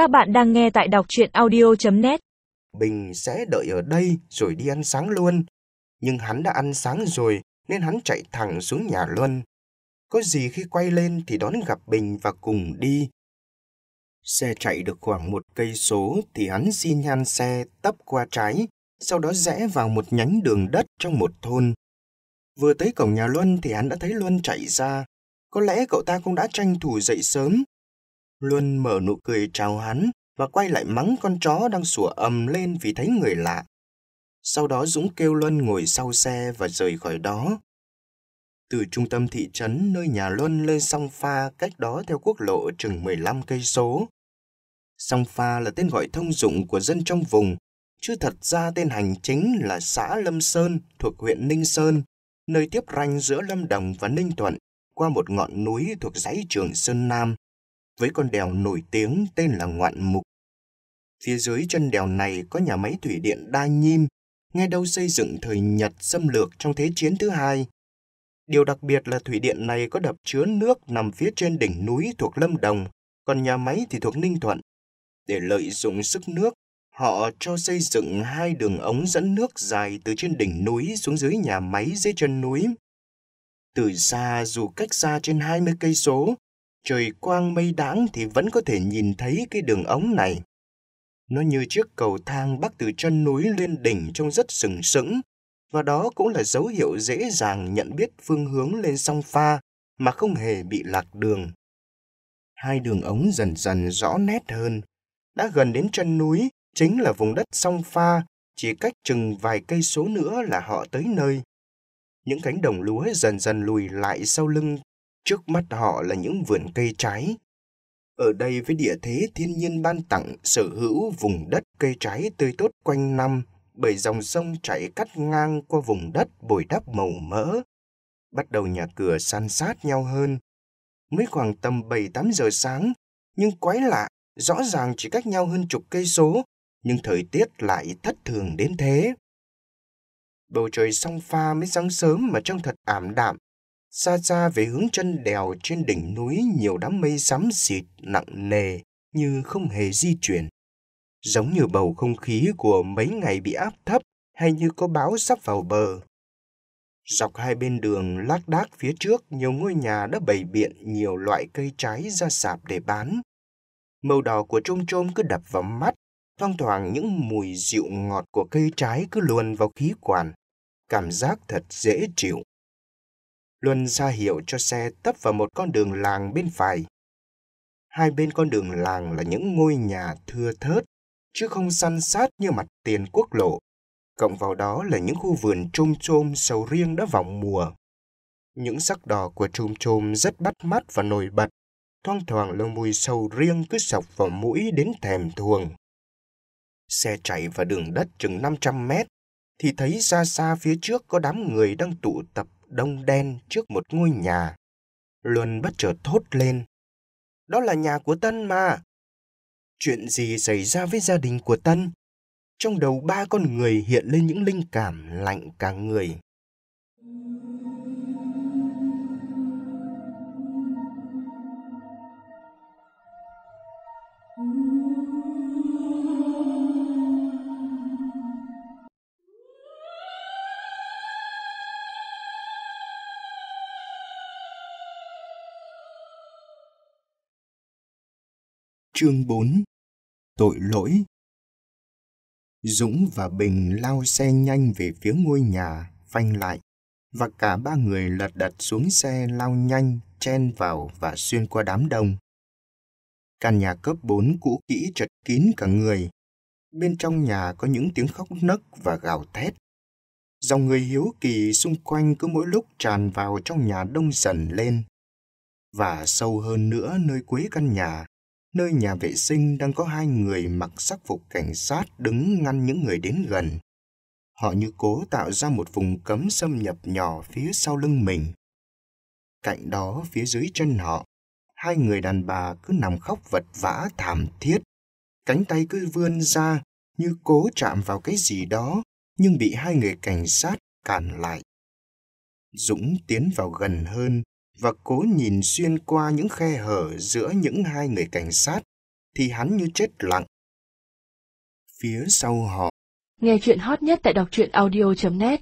Các bạn đang nghe tại đọc chuyện audio.net Bình sẽ đợi ở đây rồi đi ăn sáng luôn. Nhưng hắn đã ăn sáng rồi nên hắn chạy thẳng xuống nhà Luân. Có gì khi quay lên thì đón gặp Bình và cùng đi. Xe chạy được khoảng một cây số thì hắn xin nhan xe tấp qua trái, sau đó rẽ vào một nhánh đường đất trong một thôn. Vừa tới cổng nhà Luân thì hắn đã thấy Luân chạy ra. Có lẽ cậu ta cũng đã tranh thủ dậy sớm. Luân mở nụ cười chào hắn và quay lại mắng con chó đang sủa ầm lên vì thấy người lạ. Sau đó Dũng kêu Luân ngồi sau xe và rời khỏi đó. Từ trung tâm thị trấn nơi nhà Luân lên Song Pha cách đó theo quốc lộ chừng 15 cây số. Song Pha là tên gọi thông dụng của dân trong vùng, chứ thật ra tên hành chính là xã Lâm Sơn thuộc huyện Ninh Sơn, nơi tiếp ranh giữa Lâm Đồng và Ninh Thuận qua một ngọn núi thuộc dãy Trường Sơn Nam, với con đèo nổi tiếng tên là Ngoạn Mục. Phía dưới chân đèo này có nhà máy thủy điện Đa Nhim, nghe đâu xây dựng thời Nhật xâm lược trong Thế chiến thứ hai. Điều đặc biệt là thủy điện này có đập chứa nước nằm phía trên đỉnh núi thuộc Lâm Đồng, còn nhà máy thì thuộc Ninh Thuận. Để lợi dụng sức nước, họ cho xây dựng hai đường ống dẫn nước dài từ trên đỉnh núi xuống dưới nhà máy dưới chân núi. Từ xa dù cách xa trên 20 cây số, trời quang mây đãng thì vẫn có thể nhìn thấy cái đường ống này. Nó như chiếc cầu thang bắc từ chân núi lên đỉnh trông rất sừng sững, và đó cũng là dấu hiệu dễ dàng nhận biết phương hướng lên song pha mà không hề bị lạc đường. Hai đường ống dần dần rõ nét hơn. Đã gần đến chân núi, chính là vùng đất song pha, chỉ cách chừng vài cây số nữa là họ tới nơi. Những cánh đồng lúa dần dần lùi lại sau lưng, trước mắt họ là những vườn cây trái. Ở đây với địa thế thiên nhiên ban tặng sở hữu vùng đất cây trái tươi tốt quanh năm bởi dòng sông chảy cắt ngang qua vùng đất bồi đắp màu mỡ. Bắt đầu nhà cửa san sát nhau hơn. Mới khoảng tầm 7-8 giờ sáng, nhưng quái lạ, rõ ràng chỉ cách nhau hơn chục cây số, nhưng thời tiết lại thất thường đến thế. Bầu trời song pha mới sáng sớm mà trông thật ảm đạm. Xa xa về hướng chân đèo trên đỉnh núi nhiều đám mây xám xịt nặng nề như không hề di chuyển giống như bầu không khí của mấy ngày bị áp thấp hay như có bão sắp vào bờ. Dọc hai bên đường lác đác phía trước, nhiều ngôi nhà đã bày biện nhiều loại cây trái ra sạp để bán. Màu đỏ của trôm trôm cứ đập vào mắt, thoang thoảng những mùi dịu ngọt của cây trái cứ luồn vào khí quản. Cảm giác thật dễ chịu. Luân ra hiệu cho xe tấp vào một con đường làng bên phải. Hai bên con đường làng là những ngôi nhà thưa thớt, chứ không săn sát như mặt tiền quốc lộ. Cộng vào đó là những khu vườn trôm trôm sầu riêng đã vào mùa. Những sắc đỏ của trôm trôm rất bắt mắt và nổi bật. Thoang thoảng là mùi sầu riêng cứ sọc vào mũi đến thèm thuồng. Xe chạy vào đường đất chừng 500 mét, thì thấy xa xa phía trước có đám người đang tụ tập đông đen trước một ngôi nhà. Luân bất chợt thốt lên. Đó là nhà của Tân mà. Chuyện gì xảy ra với gia đình của Tân? Trong đầu ba con người hiện lên những linh cảm lạnh cả người. Chương 4 Tội lỗi Dũng và Bình lao xe nhanh về phía ngôi nhà, phanh lại, và cả ba người lật đật xuống xe lao nhanh, chen vào và xuyên qua đám đông. Căn nhà cấp 4 cũ kỹ chật kín cả người. Bên trong nhà có những tiếng khóc nấc và gào thét. Dòng người hiếu kỳ xung quanh cứ mỗi lúc tràn vào trong nhà đông dần lên. Và sâu hơn nữa nơi cuối căn nhà nơi nhà vệ sinh đang có hai người mặc sắc phục cảnh sát đứng ngăn những người đến gần. Họ như cố tạo ra một vùng cấm xâm nhập nhỏ phía sau lưng mình. Cạnh đó, phía dưới chân họ, hai người đàn bà cứ nằm khóc vật vã thảm thiết. Cánh tay cứ vươn ra như cố chạm vào cái gì đó, nhưng bị hai người cảnh sát cản lại. Dũng tiến vào gần hơn và cố nhìn xuyên qua những khe hở giữa những hai người cảnh sát thì hắn như chết lặng. Phía sau họ, Nghe chuyện hot nhất tại đọc truyện audio.net